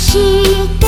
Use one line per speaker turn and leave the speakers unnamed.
心